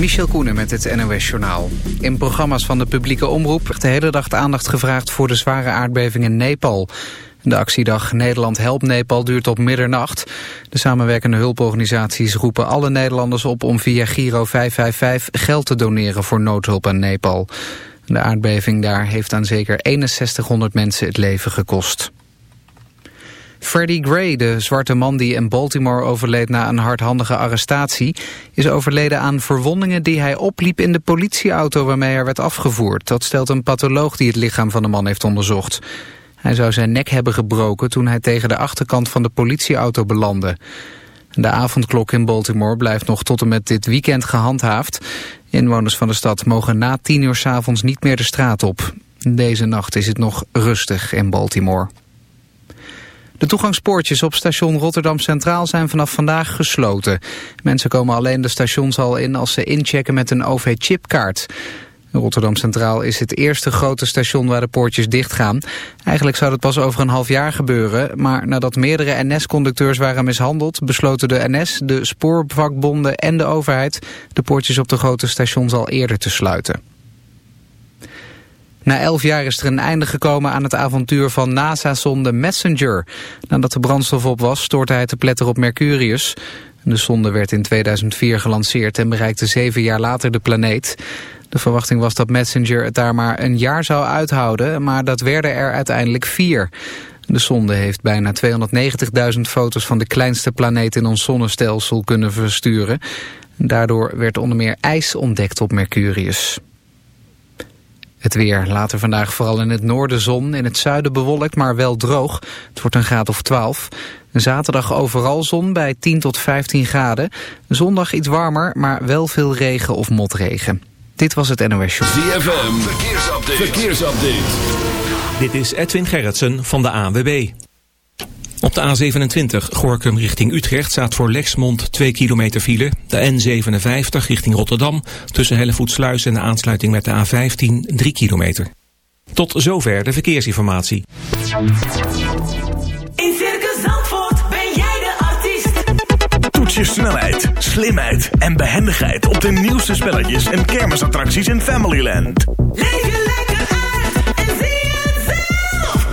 Michel Koenen met het NOS-journaal. In programma's van de publieke omroep werd de hele dag aandacht gevraagd voor de zware aardbeving in Nepal. De actiedag Nederland helpt Nepal duurt tot middernacht. De samenwerkende hulporganisaties roepen alle Nederlanders op om via Giro 555 geld te doneren voor noodhulp aan Nepal. De aardbeving daar heeft aan zeker 6100 mensen het leven gekost. Freddie Gray, de zwarte man die in Baltimore overleed na een hardhandige arrestatie, is overleden aan verwondingen die hij opliep in de politieauto waarmee hij werd afgevoerd. Dat stelt een patholoog die het lichaam van de man heeft onderzocht. Hij zou zijn nek hebben gebroken toen hij tegen de achterkant van de politieauto belandde. De avondklok in Baltimore blijft nog tot en met dit weekend gehandhaafd. Inwoners van de stad mogen na tien uur s avonds niet meer de straat op. Deze nacht is het nog rustig in Baltimore. De toegangspoortjes op station Rotterdam Centraal zijn vanaf vandaag gesloten. Mensen komen alleen de stationshal in als ze inchecken met een OV-chipkaart. Rotterdam Centraal is het eerste grote station waar de poortjes dichtgaan. Eigenlijk zou dat pas over een half jaar gebeuren, maar nadat meerdere NS-conducteurs waren mishandeld, besloten de NS, de spoorvakbonden en de overheid de poortjes op de grote stations al eerder te sluiten. Na elf jaar is er een einde gekomen aan het avontuur van NASA-zonde Messenger. Nadat de brandstof op was, stortte hij te pletter op Mercurius. De zonde werd in 2004 gelanceerd en bereikte zeven jaar later de planeet. De verwachting was dat Messenger het daar maar een jaar zou uithouden, maar dat werden er uiteindelijk vier. De zonde heeft bijna 290.000 foto's van de kleinste planeet in ons zonnestelsel kunnen versturen. Daardoor werd onder meer ijs ontdekt op Mercurius. Het weer. Later vandaag vooral in het noorden zon. In het zuiden bewolkt, maar wel droog. Het wordt een graad of 12. Zaterdag overal zon bij 10 tot 15 graden. Zondag iets warmer, maar wel veel regen of motregen. Dit was het NOS Show. ZFM. Verkeersupdate. Verkeersupdate. Dit is Edwin Gerritsen van de ANWB. Op de A27 Gorkum richting Utrecht staat voor Lexmond 2 kilometer file. De N57 richting Rotterdam tussen Hellevoetsluis en de aansluiting met de A15 3 kilometer. Tot zover de verkeersinformatie. In Circus Zandvoort ben jij de artiest. Toets je snelheid, slimheid en behendigheid op de nieuwste spelletjes en kermisattracties in Familyland. Leef je lekker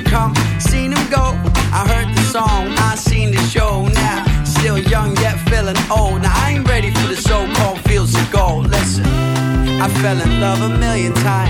him come, seen him go. I heard the song, I seen the show now. Still young yet feeling old. Now I ain't ready for the so-called fields of gold. Listen, I fell in love a million times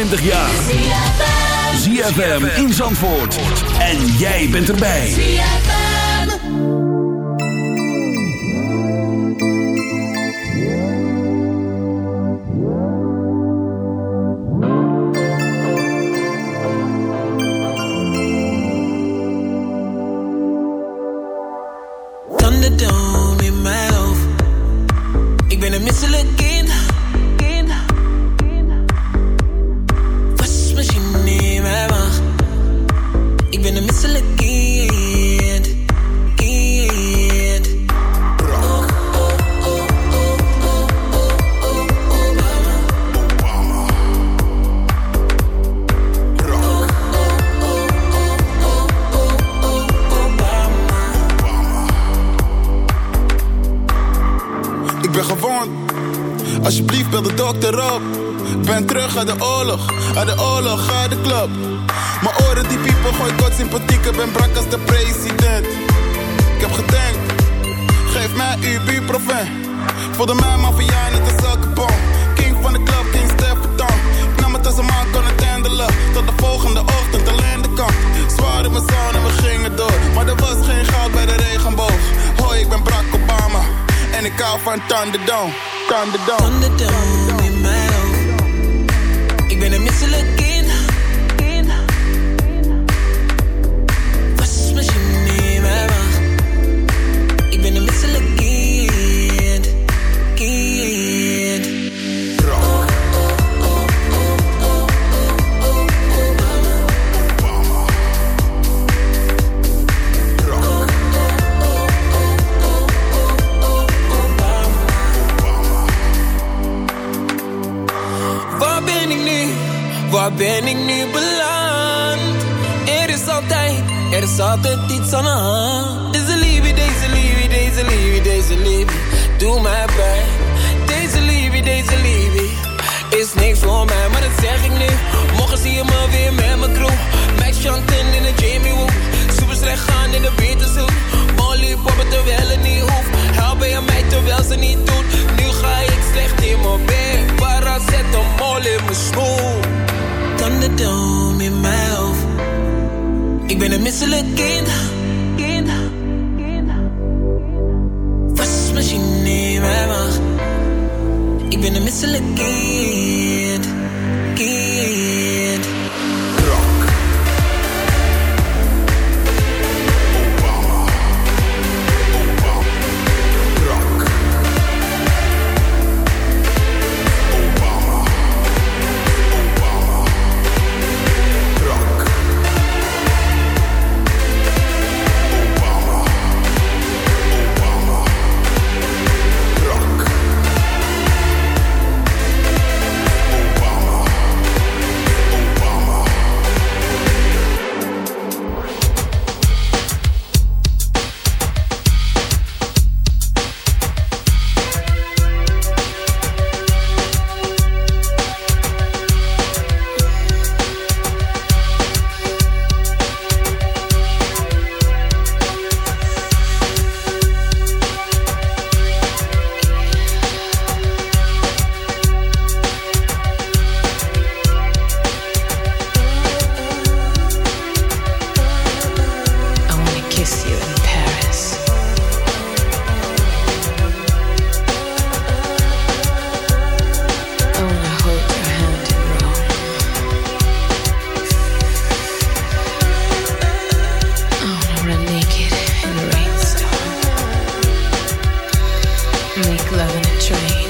25 jaar. ZFM in Zandvoort. En jij bent erbij. Thunderdome in mijn hoofd. Ik ben een misselijk kind. Ok. Ik ben gewoon. alsjeblieft bel de dokter op. Ben terug uit de oorlog, uit de oorlog, uit de club. Maar oren die piepen, gooi kort sympathiek. Ben brak als de president. Ik heb gedenkt, geef mij uw buurproven. Voelde mij maffia net als elke bom. King van de club, King Stefan. Ik nam het als een man kon het handelen. Tot de volgende ochtend alleen de kant. Zwaar in mijn zon en we gingen door. Maar er was geen goud bij de regenboog. Hoi, ik ben Barack Obama. En ik hou van Thunderdome. Thunderdome. Thunderdome hoofd. Ik ben een misselijk zeg ik nu. Morgen zie je me weer met mijn crew. Max Chanten in de Jamie Woo. Super slecht gaan in de Beterzoek. Molly poppen terwijl het niet hoeft. Helpen je mij terwijl ze niet doet. Nu ga ik slecht in mijn bed. Mol in mijn schoen. Thunderdome in mijn hoofd. Ik ben een misselijk kind. Kind. Wasmachine in mijn maag. Ik ben een misselijk kind. Kind. Love in a train.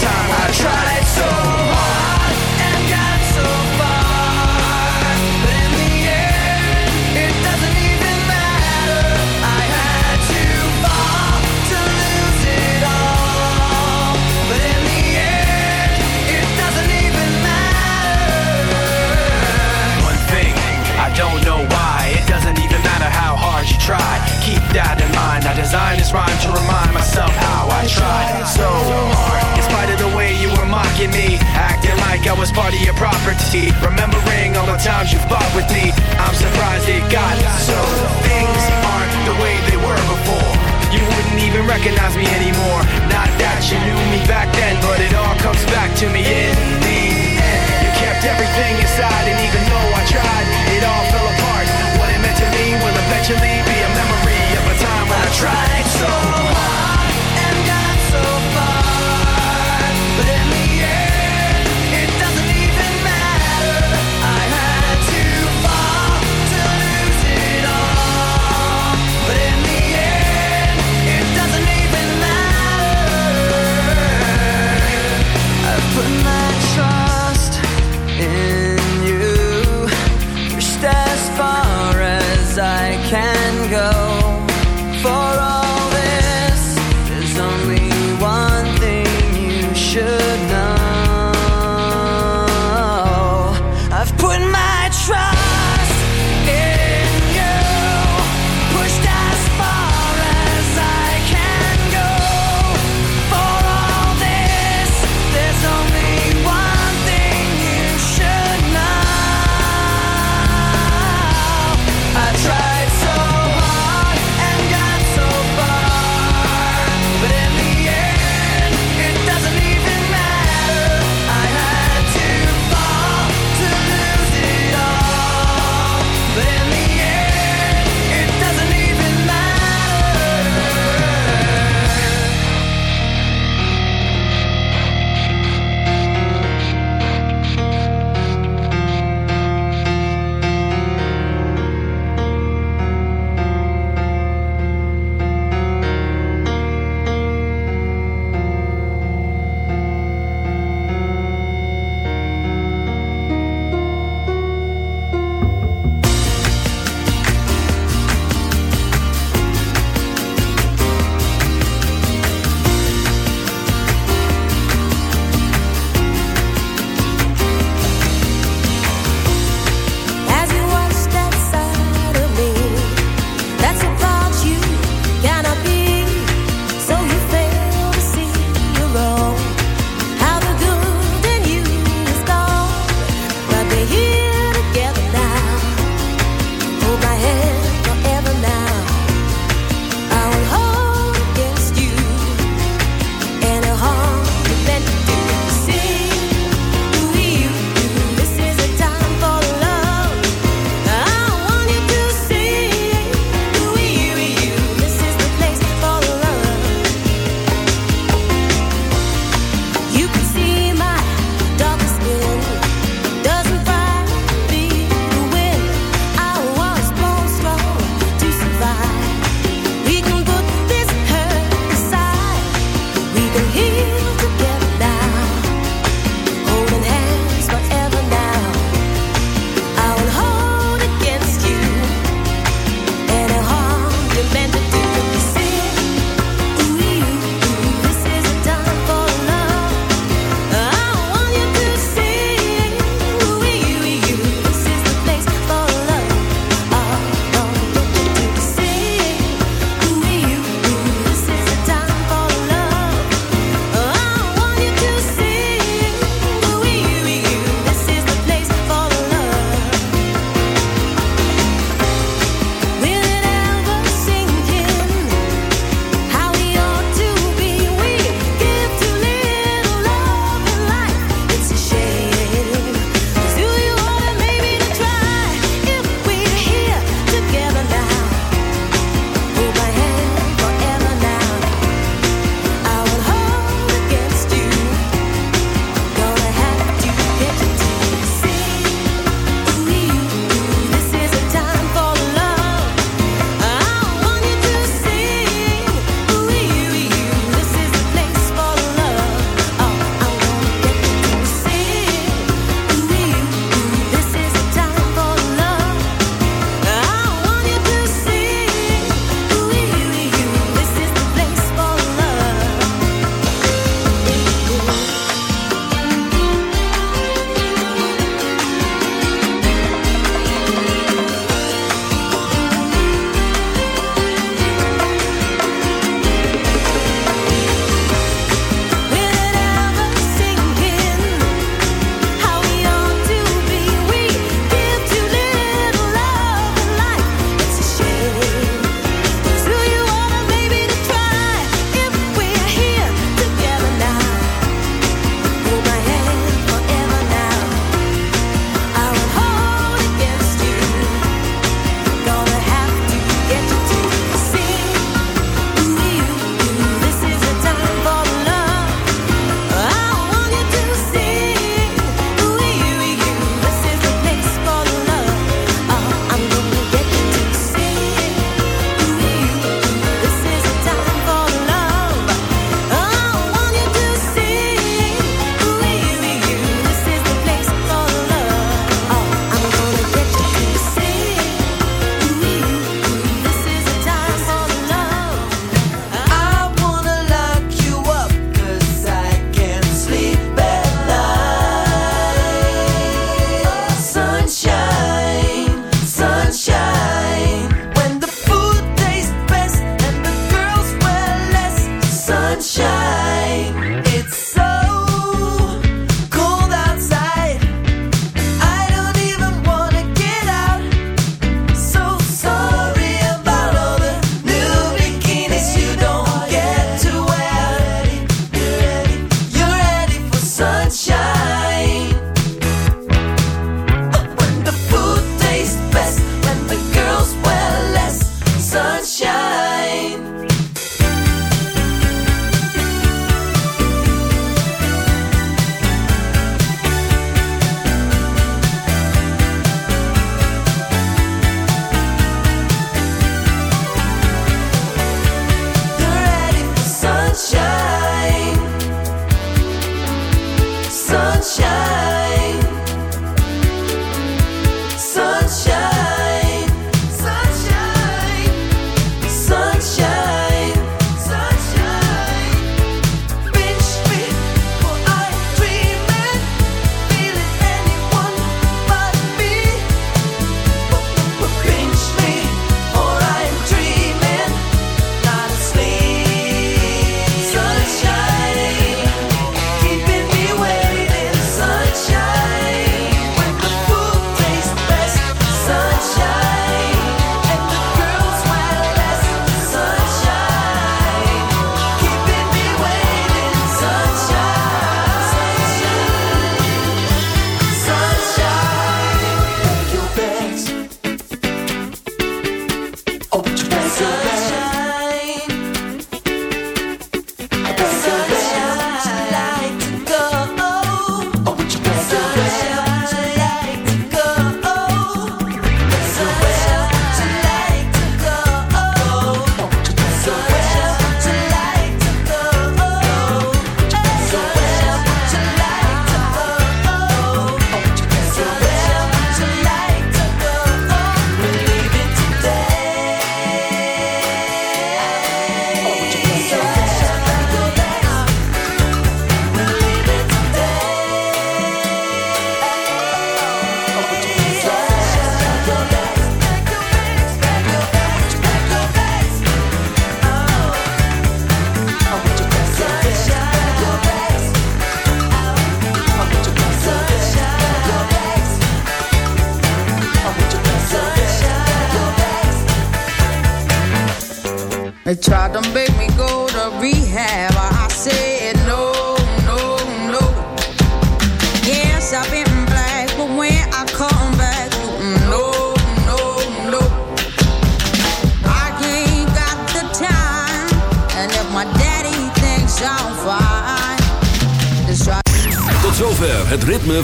time. I tried so I designed this rhyme to remind myself how I tried so hard. In spite of the way you were mocking me, acting like I was part of your property. Remembering all the times you fought with me, I'm surprised it got so things.